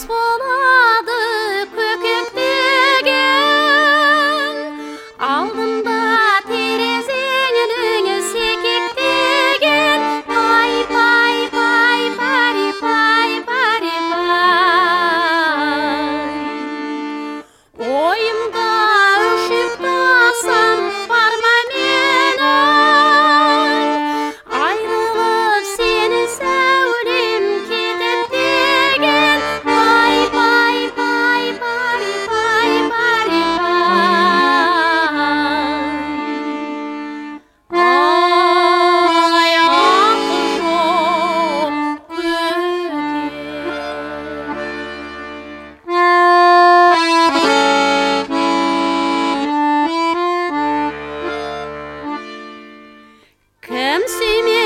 small 熄灭。